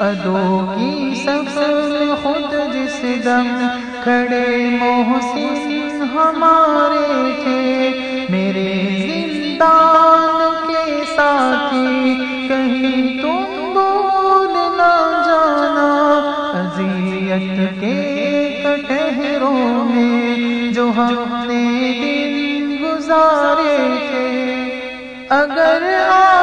ادو کی سفر خود جس دم کھڑے محسن ہمارے تھے، میرے زندان کے ساتھی، کہیں تم بول نہ جانا، اذیت کے کٹہروں میں جو ہم نے دن گزارے تھے۔ اگر آزاد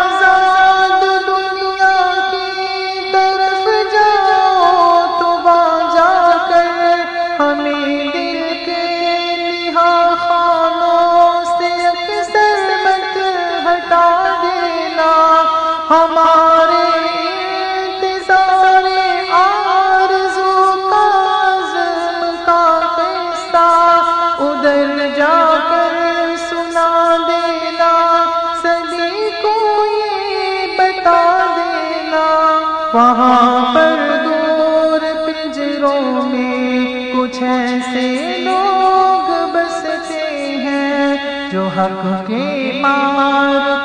وہاں پر دور پنجروں میں کچھ ایسے لوگ بستے ہیں جو حق کے مارکوں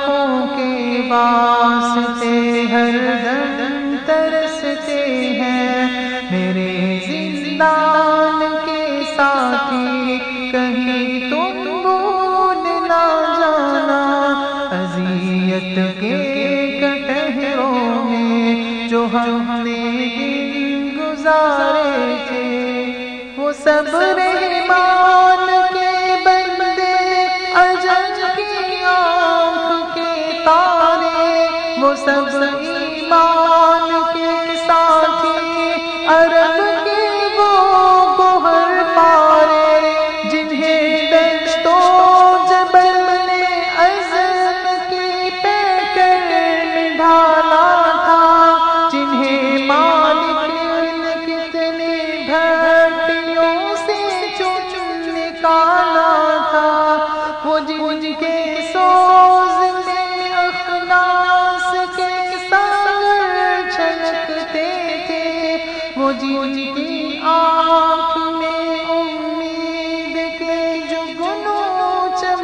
رحمان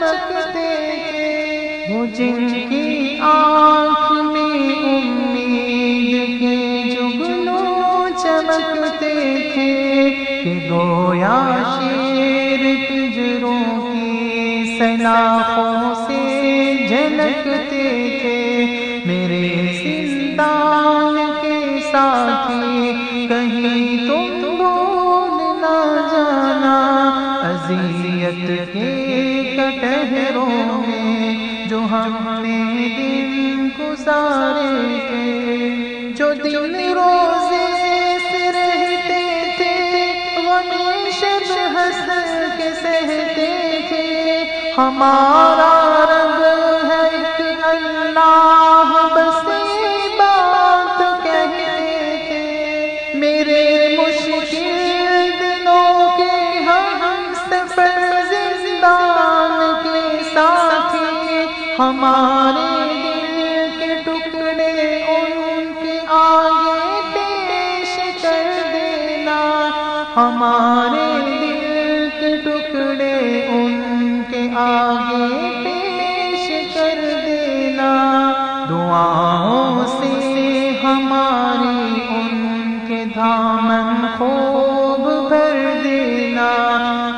چمکتے وہ جن کی آنکھ میں امید کے جگنوں چمکتے تھے کہ گویا شیر پجروں کی سلاخوں سے جھلکتے تھے میرے زندان کے ساتھی، کہیں تم بھول نہ جانا اذیت کے شہروں میں، جو ہم نے دن گزارے تھے، جو دن روزے سے رہتے تھے غمی شب حسن کے سہتے تھے۔ ہمارا ہمارے دل کے ٹکڑے ان کے آگے پیش کر دینا۔ دعاؤں سے ہماری ان کے دامن خوب بھر دینا۔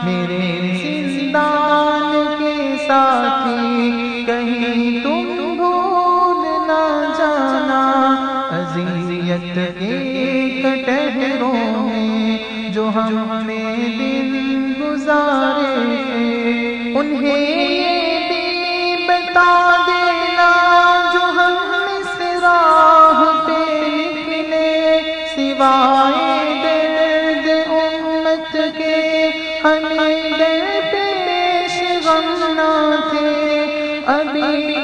میرے زندان کے ساتھی، کہیں تم بھول نہ جانا۔ اذیت کے کٹہروں میں جو ہم نے دن گزارے، انہیں یہ بھی بتا دینا جو ہم اس راہ پہ نکلے، سوائے درد امت کے۔ ہمیں در پیش غم نہ تھے ابھی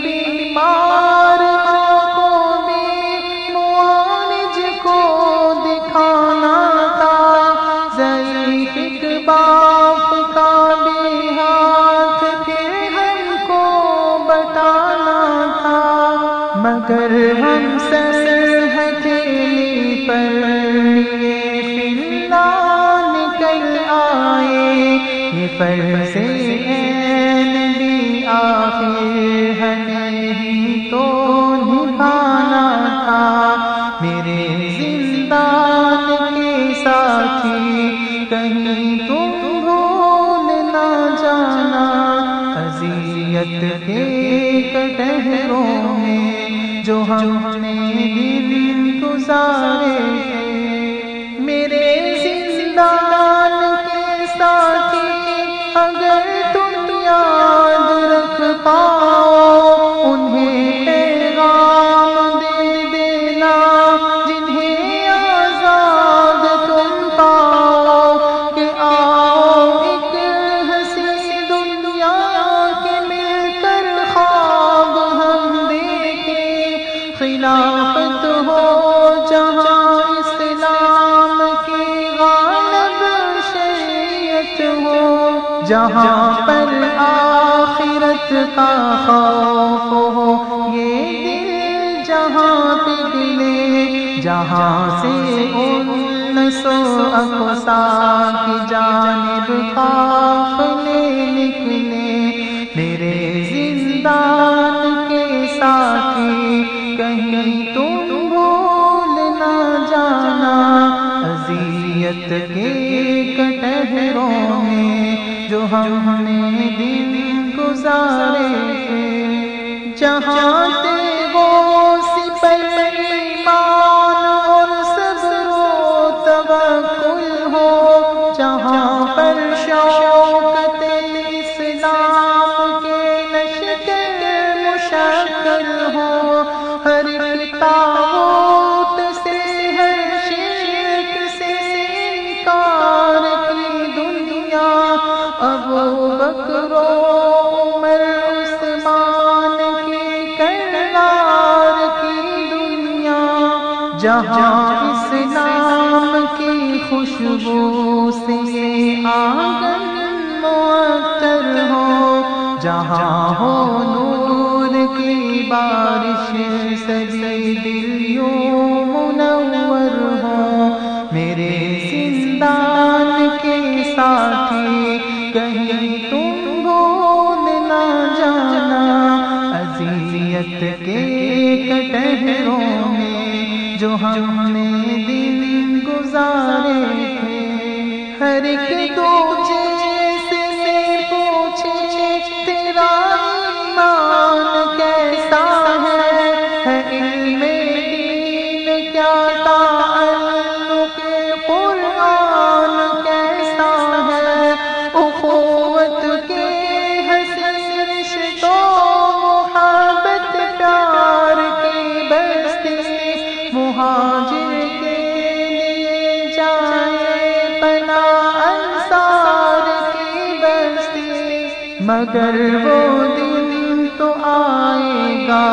فرض عین بھی آخر ہمیں ہی تو نبھانا تھا۔ میرے زندان کے ساتھی، کہیں تم بھول نہ جانا۔ اذیت کے کٹہروں میں جو ہم نے دن گزارے جہاں پر آخرت کا خوف ہو، یہ دل جہاں پگلے جہاں سے ان سو اقسا کی جانب قافلے نکلے۔ میرے زندان کے ساتھی، کہیں تم بھول نہ جانا، اذیت کے جو ہم نے دن گزارے تھے جہاں جہاں اسلام کی خوشبو سے یہ آنگن معطر ہو، جہاں ہو نور کی بارش سبھی دل ہر ایک دوجے مگر وہ دن تو آئے گا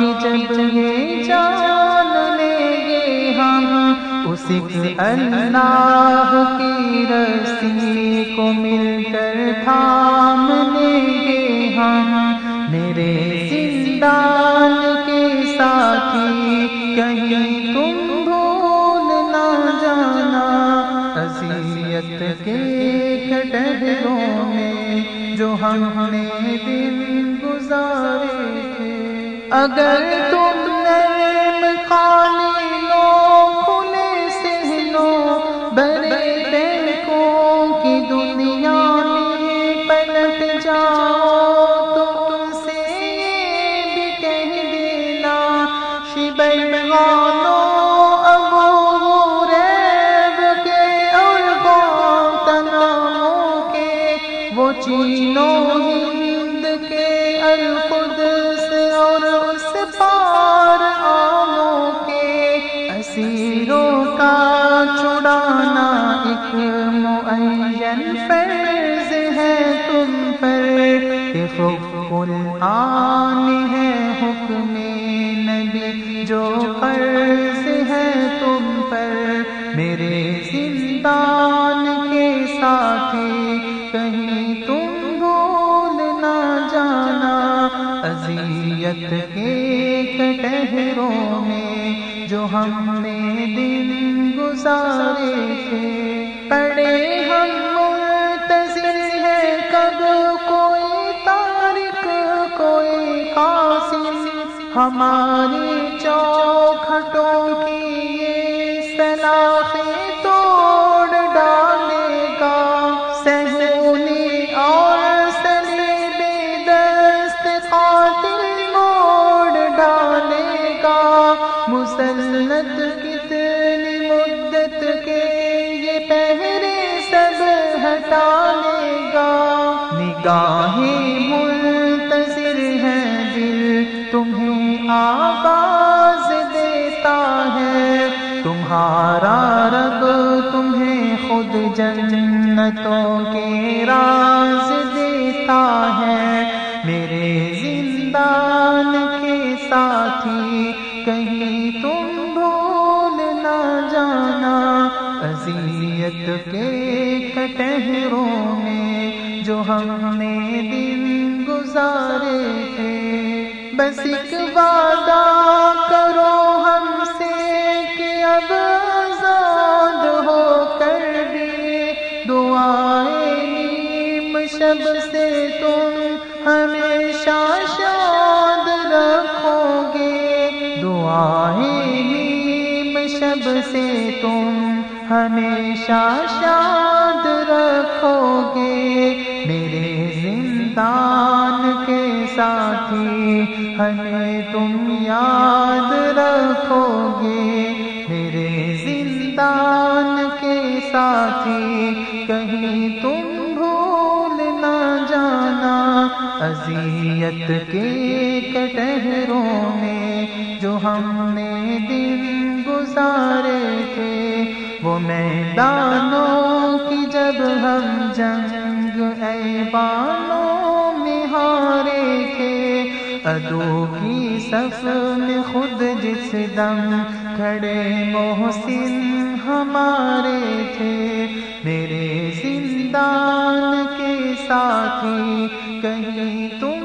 کہ جب یہ جان لیں گے ہم، اس اللہ کی رسی کو مل کر تھام لیں گے ہم۔ میرے زندان ہم نے دن گزارے اگر تو القدس اور اس پار آموں کے اسیروں کا چھڑانا ایک معین فرض ہے تم پر کہ حکم الآن زندگی کے میں جو ہم نے دن گزارے تھے۔ پڑے ہم منتظر کب کوئی تارک کوئی قاسم۔ ہماری چوکھٹوں کی یہ سلاخ نگاہیں منتظر ہے دل، تمہیں آواز دیتا ہے۔ تمہارا رب تمہیں خود جنتوں کے راز دیتا ہے۔ میرے زندان کے ساتھی، کہیں تم بھول نہ جانا۔ اذیت کے کٹہروں جو ہم نے دن گزارے تھے۔ بس ایک وعدہ کرو ہم سے کہ اب آزاد ہو کر بھی دعائیں نیم شب سے تم ہمیشہ شاد رکھو گے۔ دعائیں نیم شب سے تم ہمیشہ شاد رکھو گے۔ ساتھی ہمیں تم یاد رکھو گے میرے زندان کے ساتھی، کہیں تم بھول نہ جانا۔ اذیت کے کٹہروں میں جو ہم نے دن گزارے تھے، وہ میدانوں کی جب ہم جنگ، اے بانوں ادو کی صف میں خود جس دم کھڑے محسن ہمارے تھے۔ میرے زندان کے ساتھی، کہیں تم